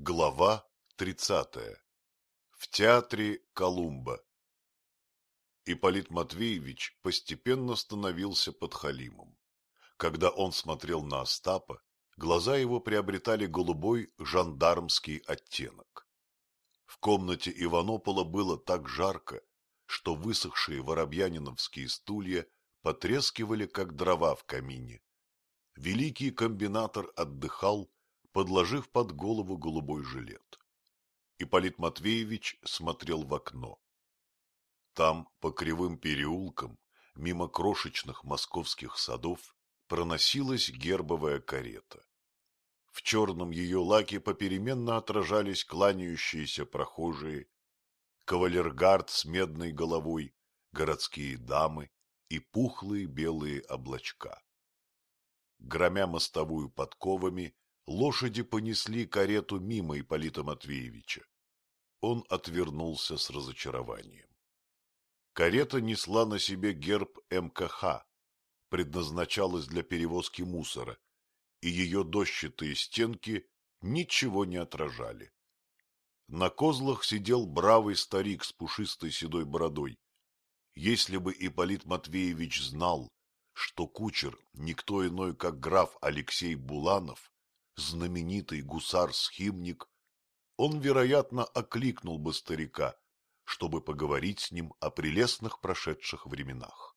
Глава 30. В театре Колумба. Ипполит Матвеевич постепенно становился подхалимом. Когда он смотрел на Остапа, глаза его приобретали голубой жандармский оттенок. В комнате Иванопола было так жарко, что высохшие воробьяниновские стулья потрескивали, как дрова в камине. Великий комбинатор отдыхал, подложив под голову голубой жилет. Ипполит Матвеевич смотрел в окно. Там, по кривым переулкам, мимо крошечных московских садов, проносилась гербовая карета. В черном ее лаке попеременно отражались кланяющиеся прохожие, кавалергард с медной головой, городские дамы и пухлые белые облачка. Громя мостовую подковами, лошади понесли карету мимо Ипполита Матвеевича. Он отвернулся с разочарованием. Карета несла на себе герб МКХ, предназначалась для перевозки мусора, и ее дощатые стенки ничего не отражали. На козлах сидел бравый старик с пушистой седой бородой. Если бы Ипполит Матвеевич знал, что кучер никто иной, как граф Алексей Буланов, знаменитый гусар-схимник, он, вероятно, окликнул бы старика, чтобы поговорить с ним о прелестных прошедших временах.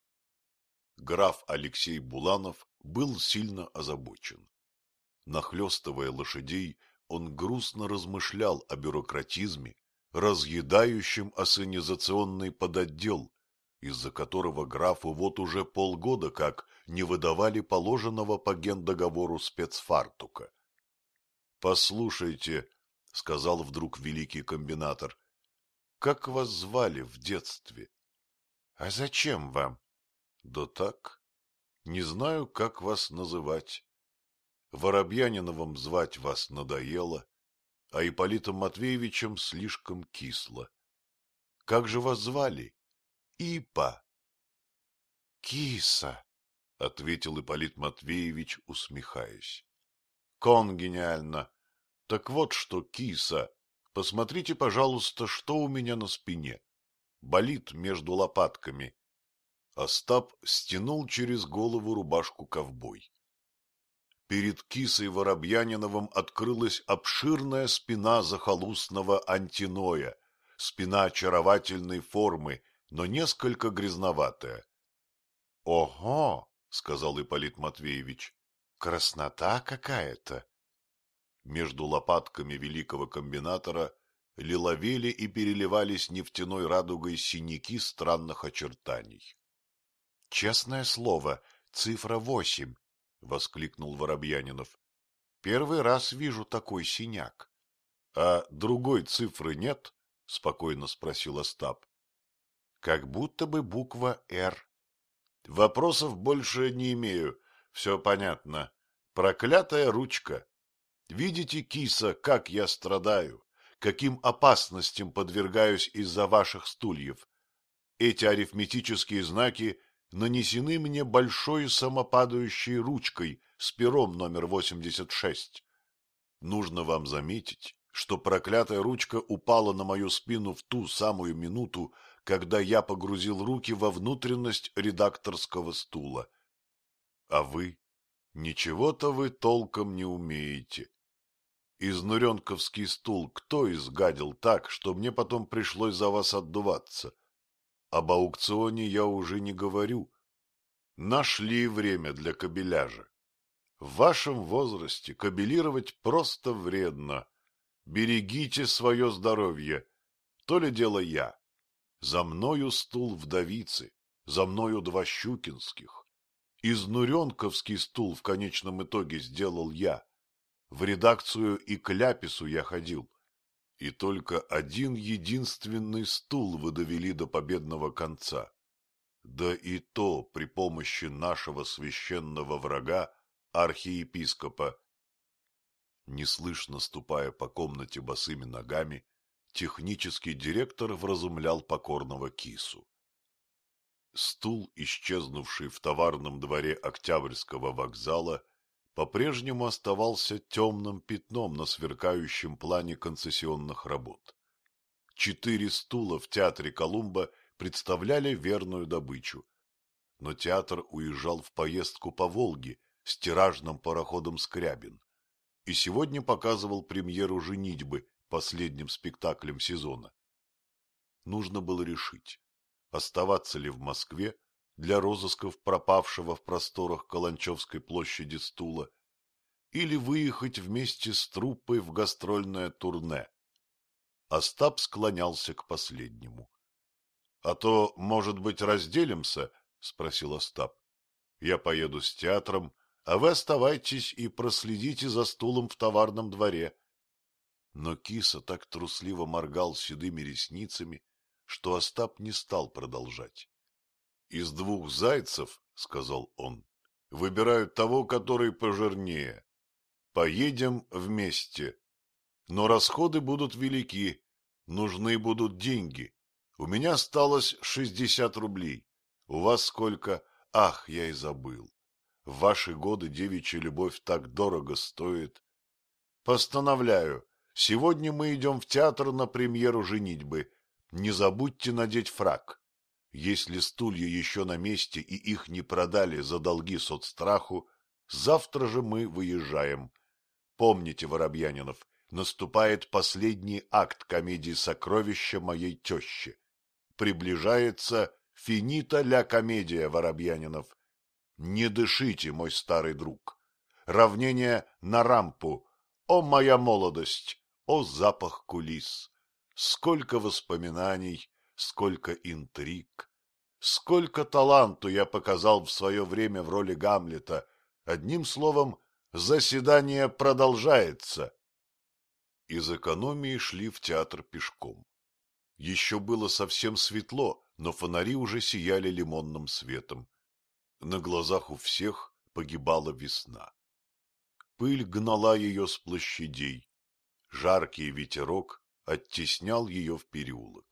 Граф Алексей Буланов был сильно озабочен. Нахлестывая лошадей, он грустно размышлял о бюрократизме, разъедающем ассенизационный подотдел, из-за которого графу вот уже полгода как не выдавали положенного по гендоговору спецфартука. — Послушайте, — сказал вдруг великий комбинатор, — как вас звали в детстве? — А зачем вам? — Да так. Не знаю, как вас называть. Воробьяниновым звать вас надоело, а Ипполитом Матвеевичем слишком кисло. Как же вас звали? Ипа. Киса, — ответил Ипполит Матвеевич, усмехаясь. Кон гениально. Так вот что, киса, посмотрите, пожалуйста, что у меня на спине. Болит между лопатками. Остап стянул через голову рубашку ковбой. Перед кисой Воробьяниновым открылась обширная спина захолустного антиноя, спина очаровательной формы, но несколько грязноватая. — Ого! — сказал Ипполит Матвеевич. — Краснота какая-то! Между лопатками великого комбинатора лиловели и переливались нефтяной радугой синяки странных очертаний. — Честное слово, цифра восемь, — воскликнул Воробьянинов. — Первый раз вижу такой синяк. — А другой цифры нет? — спокойно спросил Остап. — Как будто бы буква «Р». — Вопросов больше не имею. Все понятно. Проклятая ручка. Видите, киса, как я страдаю, каким опасностям подвергаюсь из-за ваших стульев. Эти арифметические знаки нанесены мне большой самопадающей ручкой с пером номер 86. Нужно вам заметить, что проклятая ручка упала на мою спину в ту самую минуту, когда я погрузил руки во внутренность редакторского стула. А вы? Ничего-то вы толком не умеете. Изнуренковский стул кто изгадил так, что мне потом пришлось за вас отдуваться? Об аукционе я уже не говорю. Нашли время для кабеляжа. В вашем возрасте кабелировать просто вредно. Берегите свое здоровье. То ли дело я. За мною стул вдовицы, за мною два щукинских. Изнуренковский стул в конечном итоге сделал я. В редакцию и к Ляпису я ходил и только один единственный стул выдавили до победного конца. Да и то при помощи нашего священного врага, архиепископа. Неслышно ступая по комнате босыми ногами, технический директор вразумлял покорного кису. Стул, исчезнувший в товарном дворе Октябрьского вокзала, по-прежнему оставался темным пятном на сверкающем плане концессионных работ. Четыре стула в театре Колумба представляли верную добычу. Но театр уезжал в поездку по Волге с тиражным пароходом «Скрябин» и сегодня показывал премьеру «Женитьбы» последним спектаклем сезона. Нужно было решить, оставаться ли в Москве для розысков пропавшего в просторах Каланчевской площади стула или выехать вместе с труппой в гастрольное турне. Остап склонялся к последнему. — А то, может быть, разделимся? — спросил Остап. — Я поеду с театром, а вы оставайтесь и проследите за стулом в товарном дворе. Но киса так трусливо моргал седыми ресницами, что Остап не стал продолжать. — Из двух зайцев, — сказал он, — выбирают того, который пожирнее. Поедем вместе. Но расходы будут велики, нужны будут деньги. У меня осталось шестьдесят рублей. У вас сколько? Ах, я и забыл. В ваши годы девичья любовь так дорого стоит. Постановляю, сегодня мы идем в театр на премьеру «Женитьбы». Не забудьте надеть фрак. Если стулья еще на месте и их не продали за долги соцстраху, завтра же мы выезжаем. Помните, Воробьянинов, наступает последний акт комедии «Сокровища моей тещи». Приближается финита ля комедия, Воробьянинов. Не дышите, мой старый друг. Равнение на рампу. О, моя молодость! О, запах кулис! Сколько воспоминаний, сколько интриг! Сколько таланту я показал в свое время в роли Гамлета. Одним словом, заседание продолжается. Из экономии шли в театр пешком. Еще было совсем светло, но фонари уже сияли лимонным светом. На глазах у всех погибала весна. Пыль гнала ее с площадей. Жаркий ветерок оттеснял ее в переулок.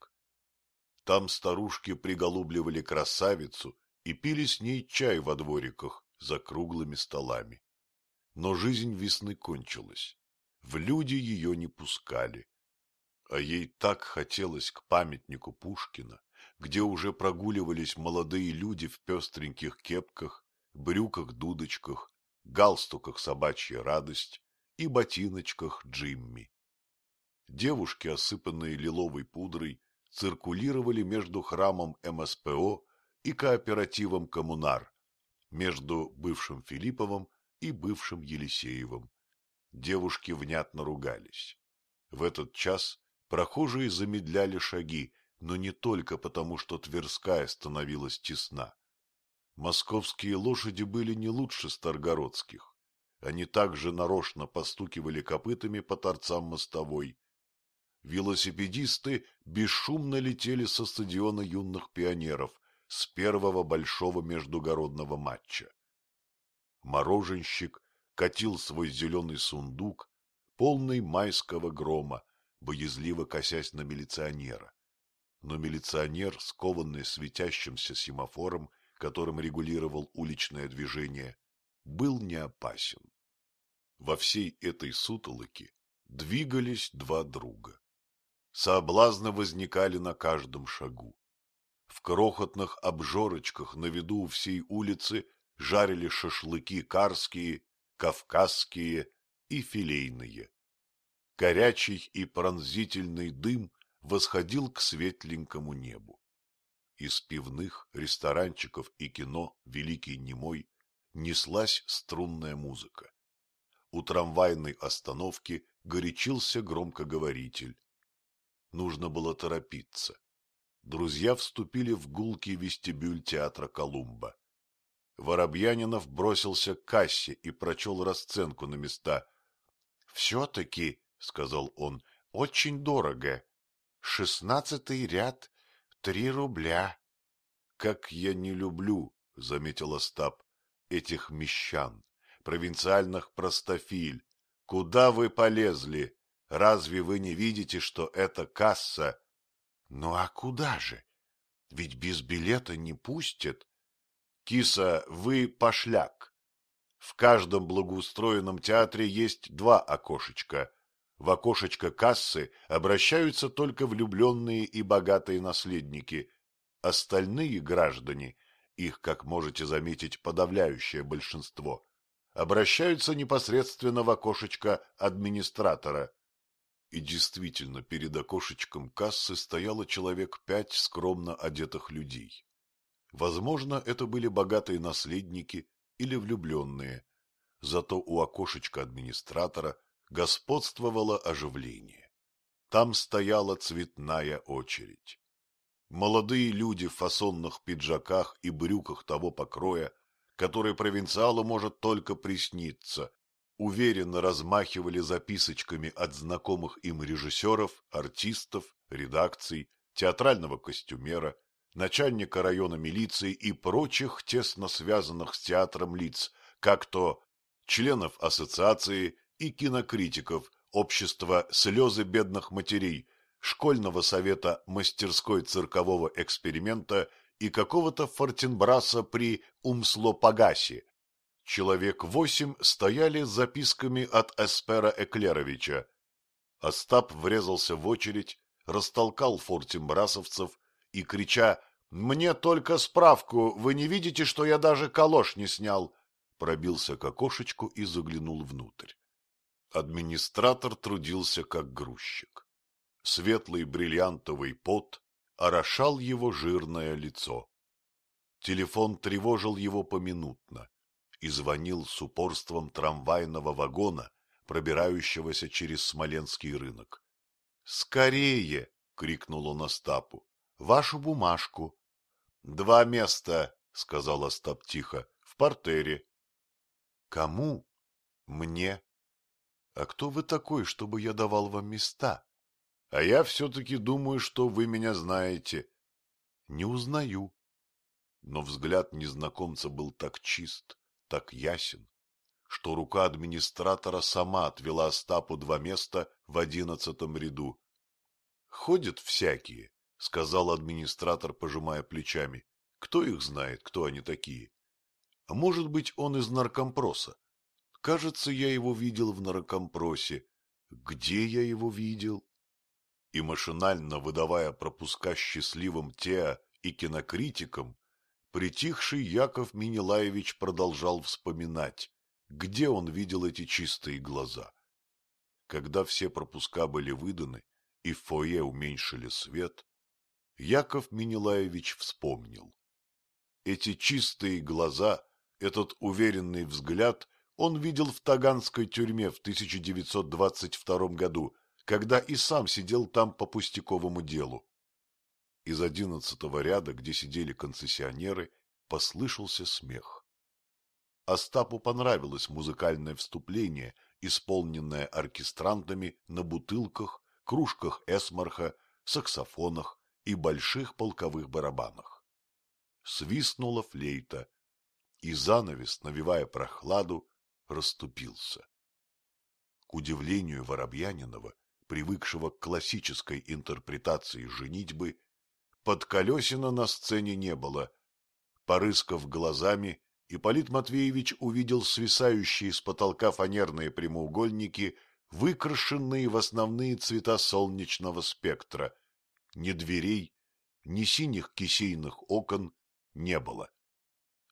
Там старушки приголубливали красавицу и пили с ней чай во двориках за круглыми столами. Но жизнь весны кончилась. В люди ее не пускали. А ей так хотелось к памятнику Пушкина, где уже прогуливались молодые люди в пестреньких кепках, брюках-дудочках, галстуках собачья радость и ботиночках Джимми. Девушки, осыпанные лиловой пудрой, циркулировали между храмом МСПО и кооперативом «Коммунар», между бывшим Филипповым и бывшим Елисеевым. Девушки внятно ругались. В этот час прохожие замедляли шаги, но не только потому, что Тверская становилась тесна. Московские лошади были не лучше старгородских. Они также нарочно постукивали копытами по торцам мостовой. Велосипедисты бесшумно летели со стадиона юных пионеров с первого большого междугородного матча. Мороженщик катил свой зеленый сундук, полный майского грома, боязливо косясь на милиционера но милиционер, скованный светящимся семафором, которым регулировал уличное движение, был не опасен. Во всей этой сутолоке двигались два друга. Соблазны возникали на каждом шагу. В крохотных обжорочках на виду у всей улицы жарили шашлыки карские, кавказские и филейные. Горячий и пронзительный дым восходил к светленькому небу. Из пивных, ресторанчиков и кино «Великий немой» неслась струнная музыка. У трамвайной остановки горячился громкоговоритель. Нужно было торопиться. Друзья вступили в гулкий вестибюль театра Колумба. Воробьянинов бросился к кассе и прочел расценку на места. — Все-таки, — сказал он, — очень дорого. Шестнадцатый ряд — три рубля. — Как я не люблю, — заметил Остап, — этих мещан, провинциальных простофиль. Куда вы полезли? Разве вы не видите, что это касса? — Ну а куда же? Ведь без билета не пустят. Киса, вы пошляк. В каждом благоустроенном театре есть два окошечка. В окошечко кассы обращаются только влюбленные и богатые наследники. Остальные граждане, их, как можете заметить, подавляющее большинство, обращаются непосредственно в окошечко администратора. И действительно, перед окошечком кассы стояло человек пять скромно одетых людей. Возможно, это были богатые наследники или влюбленные. Зато у окошечка администратора господствовало оживление. Там стояла цветная очередь. Молодые люди в фасонных пиджаках и брюках того покроя, который провинциалу может только присниться, уверенно размахивали записочками от знакомых им режиссеров, артистов, редакций, театрального костюмера, начальника района милиции и прочих тесно связанных с театром лиц, как то членов ассоциации и кинокритиков общества «Слезы бедных матерей», школьного совета мастерской циркового эксперимента и какого-то Фортенбраса при Умслопагасе. Человек восемь стояли с записками от Эспера Эклеровича. Остап врезался в очередь, растолкал фортенбрасовцев и, крича «Мне только справку, вы не видите, что я даже калош не снял?» пробился к окошечку и заглянул внутрь. Администратор трудился как грузчик. Светлый бриллиантовый пот орошал его жирное лицо. Телефон тревожил его поминутно и звонил с упорством трамвайного вагона, пробирающегося через Смоленский рынок. «Скорее!» — крикнул он Остапу. «Вашу бумажку!» «Два места!» — сказал Остап тихо. «В портере». «Кому?» «Мне». «А кто вы такой, чтобы я давал вам места?» «А я все-таки думаю, что вы меня знаете». «Не узнаю». Но взгляд незнакомца был так чист, так ясен, что рука администратора сама отвела Остапу два места в одиннадцатом ряду. «Ходят всякие», — сказал администратор, пожимая плечами. «Кто их знает, кто они такие?» А может быть, он из наркомпроса. Кажется, я его видел в наркомпросе. Где я его видел? И машинально выдавая пропуска счастливым Теа и кинокритикам, притихший Яков Минилаевич продолжал вспоминать, где он видел эти чистые глаза. Когда все пропуска были выданы и в фойе уменьшили свет, Яков Минилаевич вспомнил. Эти чистые глаза этот уверенный взгляд он видел в Таганской тюрьме в 1922 году, когда и сам сидел там по пустяковому делу. Из одиннадцатого ряда, где сидели концессионеры, послышался смех. Остапу понравилось музыкальное вступление, исполненное оркестрантами на бутылках, кружках эсмарха, саксофонах и больших полковых барабанах. Свистнула флейта, и занавес, навевая прохладу, расступился. К удивлению Воробьянинова, привыкшего к классической интерпретации женитьбы, под колесина на сцене не было. Порыскав глазами, Ипполит Матвеевич увидел свисающие с потолка фанерные прямоугольники, выкрашенные в основные цвета солнечного спектра. Ни дверей, ни синих кисейных окон не было.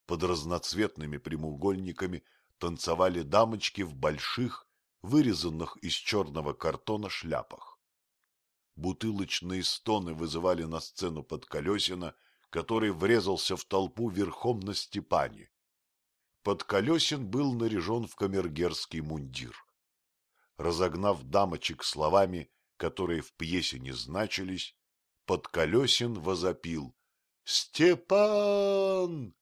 Под разноцветными прямоугольниками танцевали дамочки в больших, вырезанных из черного картона шляпах. Бутылочные стоны вызывали на сцену под колесина, который врезался в толпу верхом на Степане. Подколесин был наряжен в камергерский мундир. Разогнав дамочек словами, которые в пьесе не значились, Подколесин возопил «Степан!»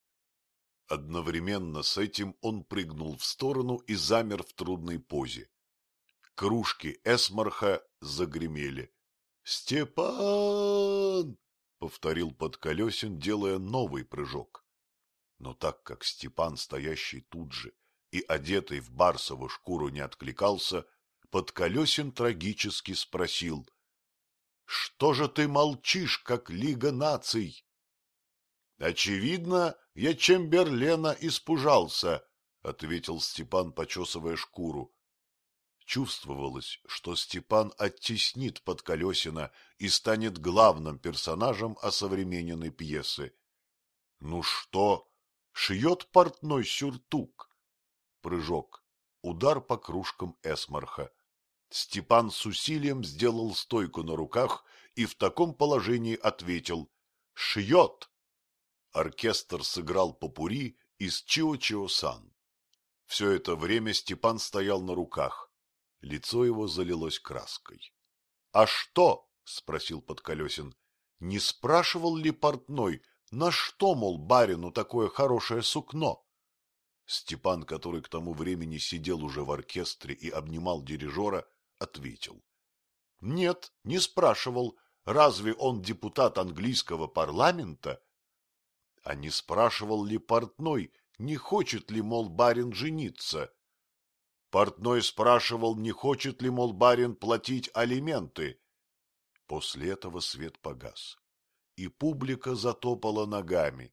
Одновременно с этим он прыгнул в сторону и замер в трудной позе. Кружки эсмарха загремели. «Степан!» — повторил Подколесин, делая новый прыжок. Но так как Степан, стоящий тут же и одетый в барсову шкуру, не откликался, Подколесин трагически спросил. — Что же ты молчишь, как Лига наций? Очевидно, я Чемберлена испужался, — ответил Степан, почесывая шкуру. Чувствовалось, что Степан оттеснит Подколесина и станет главным персонажем осовремененной пьесы. Ну что, шьет портной сюртук? Прыжок, удар по кружкам эсмарха. Степан с усилием сделал стойку на руках и в таком положении ответил «Шьет!». Оркестр сыграл попури из Чио-Чио-Сан. Все это время Степан стоял на руках. Лицо его залилось краской. — А что? — спросил Подколесин. — Не спрашивал ли портной, на что, мол, барину такое хорошее сукно? Степан, который к тому времени сидел уже в оркестре и обнимал дирижера, ответил. — Нет, не спрашивал. Разве он депутат английского парламента? А не спрашивал ли портной, не хочет ли, мол, барин жениться? Портной спрашивал, не хочет ли, мол, барин платить алименты. После этого свет погас, и публика затопала ногами.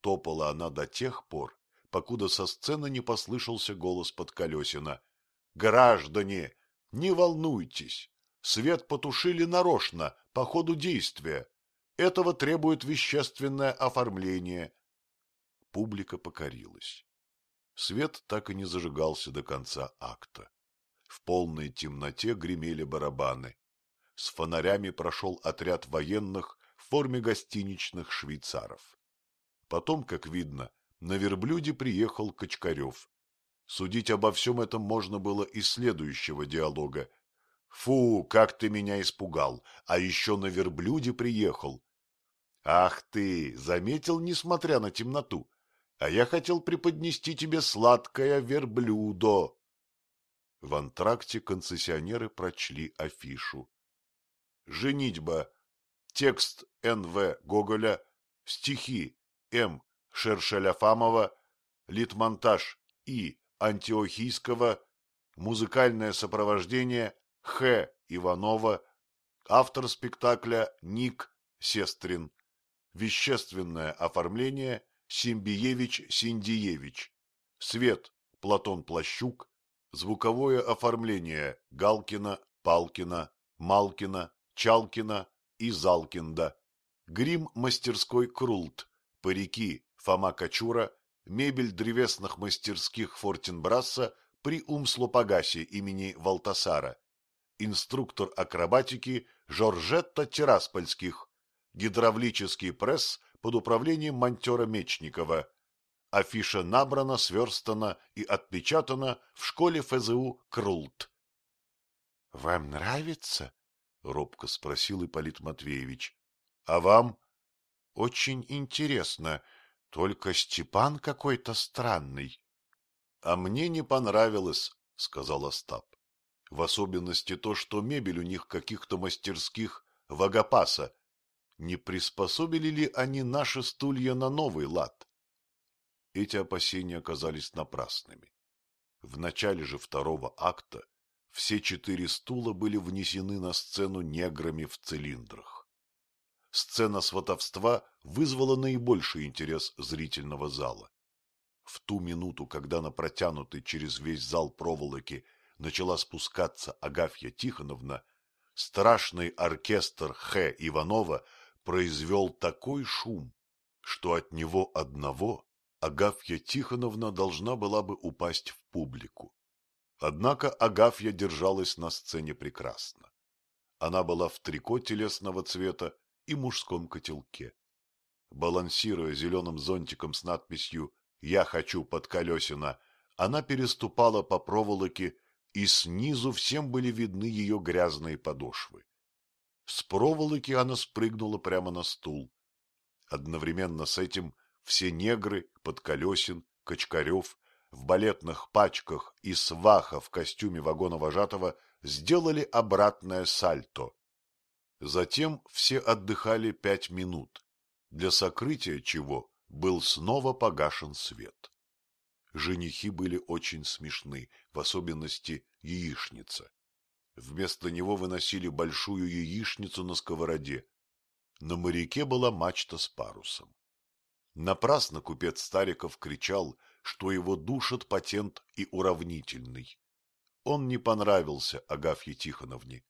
Топала она до тех пор, покуда со сцены не послышался голос Подколесина. — Граждане, не волнуйтесь, свет потушили нарочно, по ходу действия. Этого требует вещественное оформление. Публика покорилась. Свет так и не зажигался до конца акта. В полной темноте гремели барабаны. С фонарями прошел отряд военных в форме гостиничных швейцаров. Потом, как видно, на верблюде приехал Кочкарев. Судить обо всем этом можно было из следующего диалога. «Фу, как ты меня испугал! А еще на верблюде приехал!» «Ах ты! Заметил, несмотря на темноту! А я хотел преподнести тебе сладкое верблюдо!» В антракте концессионеры прочли афишу. «Женитьба. Текст Н.В. Гоголя. Стихи М. Шершеляфамова. Литмонтаж И. Антиохийского. Музыкальное сопровождение Х. Иванова. Автор спектакля Ник Сестрин. Вещественное оформление Симбиевич Синдиевич. Свет Платон Плащук. Звуковое оформление Галкина, Палкина, Малкина, Чалкина и Залкинда. Грим мастерской Крулт. Парики Фома Качура. Мебель древесных мастерских Фортенбрасса при Умслопагасе имени Валтасара. Инструктор акробатики Жоржетта Тираспольских. Гидравлический пресс под управлением монтера Мечникова. Афиша набрана, сверстана и отпечатана в школе ФЗУ Крулт. — Вам нравится? — робко спросил Ипполит Матвеевич. — А вам? — Очень интересно, только Степан какой-то странный. — А мне не понравилось, — сказал Остап. В особенности то, что мебель у них каких-то мастерских вагопаса. Не приспособили ли они наши стулья на новый лад? Эти опасения оказались напрасными. В начале же второго акта все четыре стула были внесены на сцену неграми в цилиндрах. Сцена сватовства вызвала наибольший интерес зрительного зала. В ту минуту, когда на протянутой через весь зал проволоки начала спускаться Агафья Тихоновна, страшный оркестр Х. Иванова произвел такой шум, что от него одного Агафья Тихоновна должна была бы упасть в публику. Однако Агафья держалась на сцене прекрасно. Она была в трико телесного цвета и мужском котелке. Балансируя зеленым зонтиком с надписью «Я хочу под колесина», она переступала по проволоке и снизу всем были видны ее грязные подошвы. С проволоки она спрыгнула прямо на стул. Одновременно с этим все негры, Подколесин, Кочкарев, в балетных пачках и сваха в костюме вагона-вожатого сделали обратное сальто. Затем все отдыхали пять минут, для сокрытия чего был снова погашен свет. Женихи были очень смешны, в особенности яичница. Вместо него выносили большую яичницу на сковороде. На моряке была мачта с парусом. Напрасно купец Стариков кричал, что его душит патент и уравнительный. Он не понравился Агафье Тихоновне.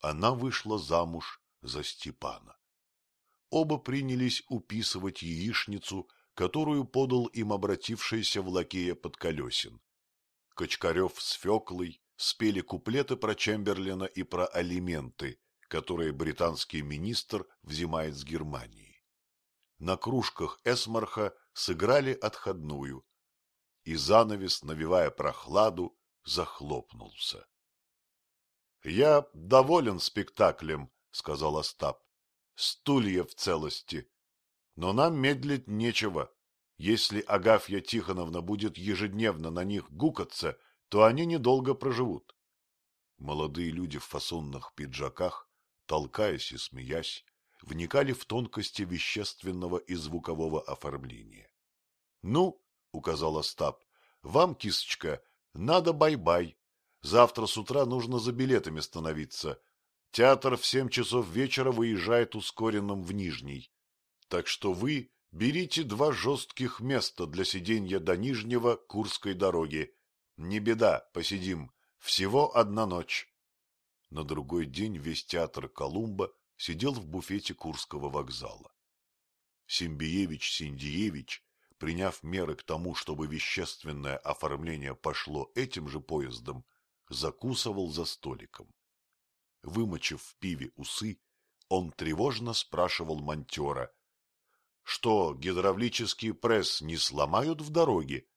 Она вышла замуж за Степана. Оба принялись уписывать яичницу, которую подал им обратившийся в лакея Подколесин. Кочкарев с Феклой спели куплеты про Чемберлина и про алименты, которые британский министр взимает с Германии. На кружках Эсмарха сыграли отходную, и занавес, навевая прохладу, захлопнулся. — Я доволен спектаклем, — сказал Остап. — Стулья в целости. Но нам медлить нечего. Если Агафья Тихоновна будет ежедневно на них гукаться, то они недолго проживут. Молодые люди в фасонных пиджаках, толкаясь и смеясь, вникали в тонкости вещественного и звукового оформления. — Ну, — указал Остап, — вам, кисочка, надо бай-бай. Завтра с утра нужно за билетами становиться. Театр в семь часов вечера выезжает ускоренным в Нижний. Так что вы берите два жестких места для сиденья до Нижнего Курской дороги. Не беда, посидим. Всего одна ночь. На другой день весь театр Колумба сидел в буфете Курского вокзала. Симбиевич Синдиевич приняв меры к тому, чтобы вещественное оформление пошло этим же поездом, закусывал за столиком. Вымочив в пиве усы, он тревожно спрашивал монтера, что гидравлический пресс не сломают в дороге? —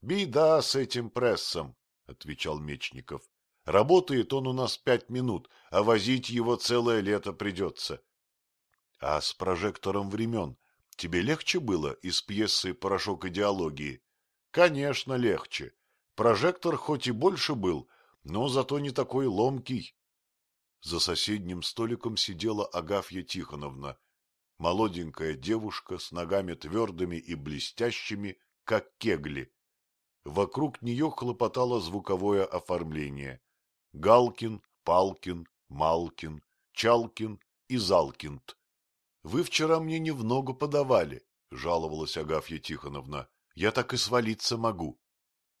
Беда с этим прессом, — отвечал Мечников. — Работает он у нас пять минут, а возить его целое лето придется. — А с прожектором времен Тебе легче было из пьесы «Порошок идеологии»? Конечно, легче. Прожектор хоть и больше был, но зато не такой ломкий. За соседним столиком сидела Агафья Тихоновна, молоденькая девушка с ногами твердыми и блестящими, как кегли. Вокруг нее хлопотало звуковое оформление. Галкин, Палкин, Малкин, Чалкин и Залкинд. Вы вчера мне не в ногу подавали, — жаловалась Агафья Тихоновна. Я так и свалиться могу.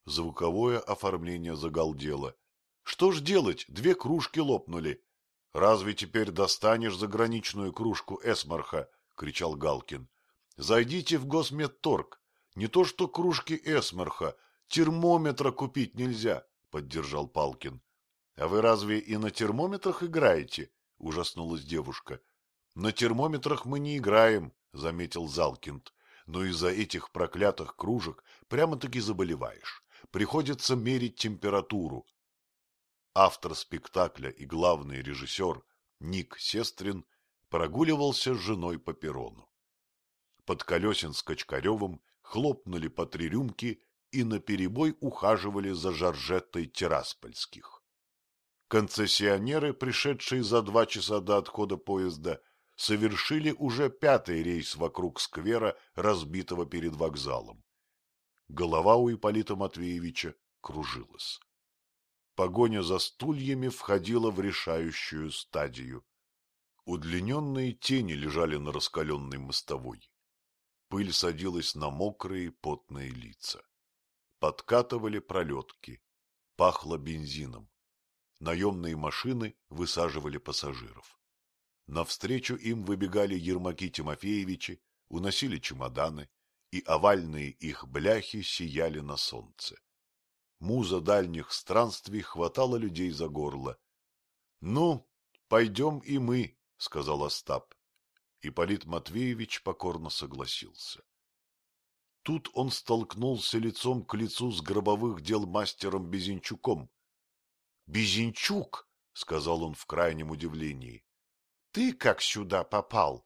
Звуковое оформление загалдело. Что ж делать, две кружки лопнули. — Разве теперь достанешь заграничную кружку Эсмарха? — кричал Галкин. — Зайдите в госмедторг. Не то что кружки Эсмарха, термометра купить нельзя, — поддержал Палкин. — А вы разве и на термометрах играете? — ужаснулась девушка. На термометрах мы не играем, — заметил Залкинд, — но из-за этих проклятых кружек прямо-таки заболеваешь. Приходится мерить температуру. Автор спектакля и главный режиссер Ник Сестрин прогуливался с женой по перрону. Под колесен с Качкаревым хлопнули по три рюмки и наперебой ухаживали за Жоржеттой Тираспольских. Концессионеры, пришедшие за два часа до отхода поезда, совершили уже пятый рейс вокруг сквера, разбитого перед вокзалом. Голова у Ипполита Матвеевича кружилась. Погоня за стульями входила в решающую стадию. Удлиненные тени лежали на раскаленной мостовой. Пыль садилась на мокрые потные лица. Подкатывали пролетки. Пахло бензином. Наемные машины высаживали пассажиров. Навстречу им выбегали Ермаки Тимофеевичи, уносили чемоданы, и овальные их бляхи сияли на солнце. Муза дальних странствий хватала людей за горло. — Ну, пойдем и мы, — сказал Остап. Ипполит Матвеевич покорно согласился. Тут он столкнулся лицом к лицу с гробовых дел мастером Безенчуком. — Безенчук! — сказал он в крайнем удивлении ты как сюда попал?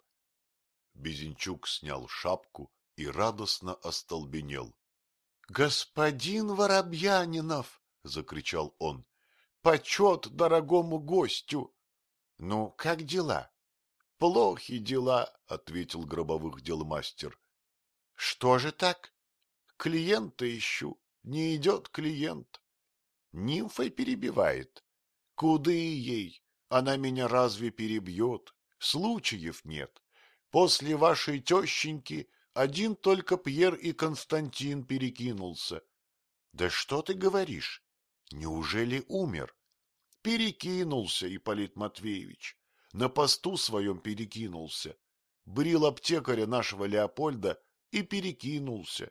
Безенчук снял шапку и радостно остолбенел. — Господин Воробьянинов! — закричал он. — Почет дорогому гостю! — Ну, как дела? — Плохи дела, — ответил гробовых дел мастер. — Что же так? — Клиента ищу. Не идет клиент. Нимфой перебивает. Куды ей? Она меня разве перебьет? Случаев нет. После вашей тещеньки Один только Пьер и Константин перекинулся. — Да что ты говоришь? Неужели умер? — Перекинулся, Ипполит Матвеевич. На посту своем перекинулся. Брил аптекаря нашего Леопольда и перекинулся.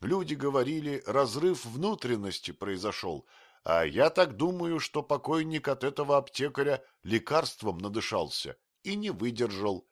Люди говорили, разрыв внутренности произошел, а я так думаю, что покойник от этого аптекаря лекарством надышался и не выдержал.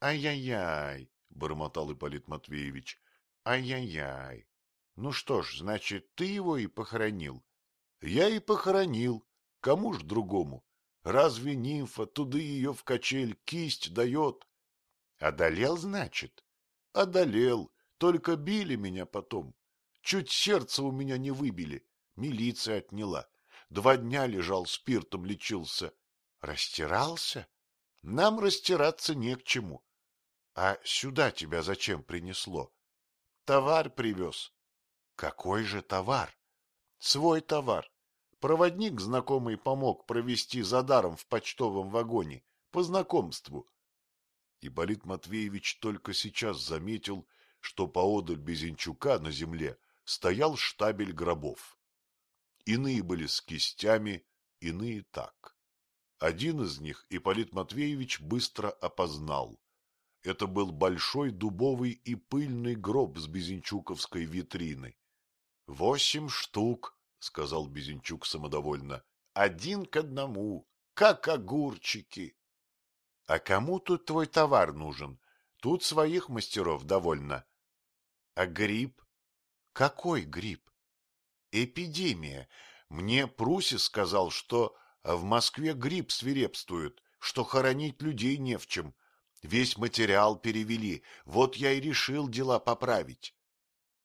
Ай-яй-яй, — бормотал Ипполит Матвеевич. — Ай-яй-яй. Ну что ж, значит, ты его и похоронил? — Я и похоронил. Кому ж другому? Разве нимфа туды ее в качель кисть дает? — Одолел, значит? — Одолел. Только били меня потом. Чуть сердце у меня не выбили. Милиция отняла. Два дня лежал, спиртом лечился. Растирался? Нам растираться не к чему. А сюда тебя зачем принесло? Товар привез. Какой же товар? Свой товар. Проводник знакомый помог провести за даром в почтовом вагоне, по знакомству. Ипполит Матвеевич только сейчас заметил, что поодаль Безенчука на земле стоял штабель гробов. Иные были с кистями, иные так. Один из них Ипполит Матвеевич быстро опознал. Это был большой дубовый и пыльный гроб с безенчуковской витрины. — Восемь штук, — сказал Безенчук самодовольно. — Один к одному, как огурчики. — А кому тут твой товар нужен? Тут своих мастеров довольно. — А гриб? — Какой гриб? — Эпидемия. Мне Прусис сказал, что в Москве гриб свирепствует, что хоронить людей не в чем. Весь материал перевели, вот я и решил дела поправить.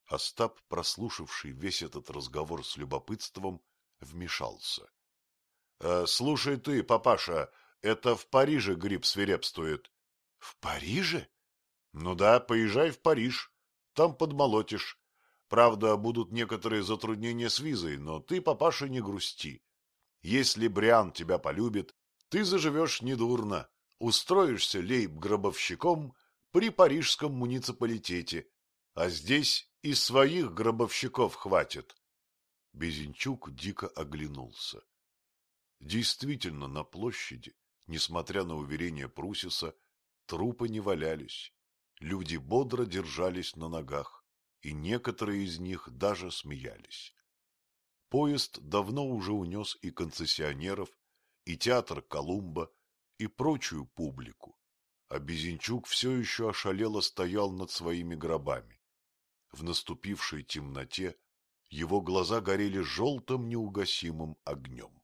Остап, прослушавший весь этот разговор с любопытством, вмешался. «Э, — Слушай ты, папаша, это в Париже гриб свирепствует. — В Париже? — Ну да, поезжай в Париж, там подмолотишь. Правда, будут некоторые затруднения с визой, но ты, папаша, не грусти. Если Бриан тебя полюбит, ты заживешь недурно устроишься лейб-гробовщиком при парижском муниципалитете, а здесь и своих гробовщиков хватит. Безенчук дико оглянулся. Действительно, на площади, несмотря на уверение Прусиса, трупы не валялись. Люди бодро держались на ногах, и некоторые из них даже смеялись. Поезд давно уже унес и концессионеров, и театр Колумба, и прочую публику, а Безенчук все еще ошалело стоял над своими гробами. В наступившей темноте его глаза горели желтым неугасимым огнем.